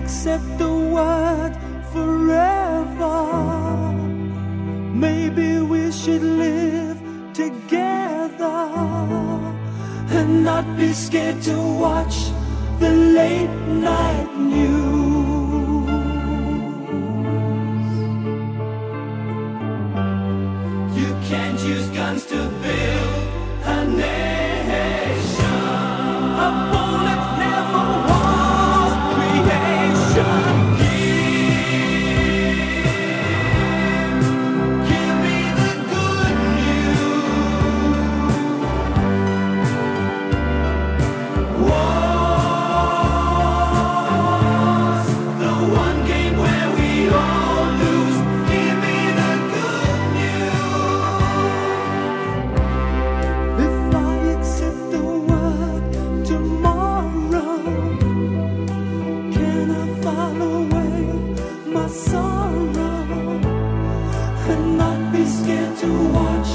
accept the word forever. Maybe we should live together and not be scared to watch the late night news. my sorrow. And not be scared to watch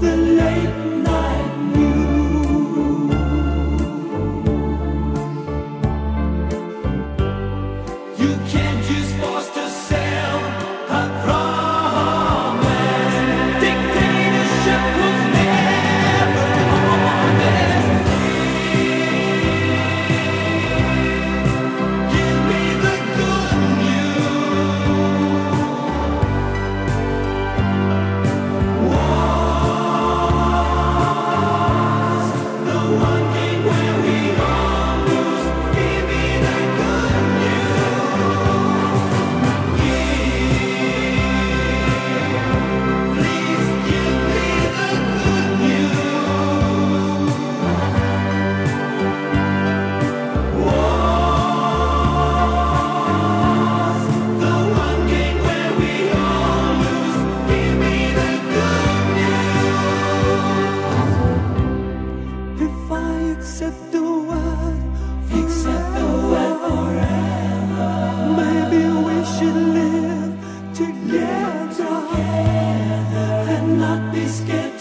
the late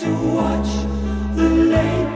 to watch the lady.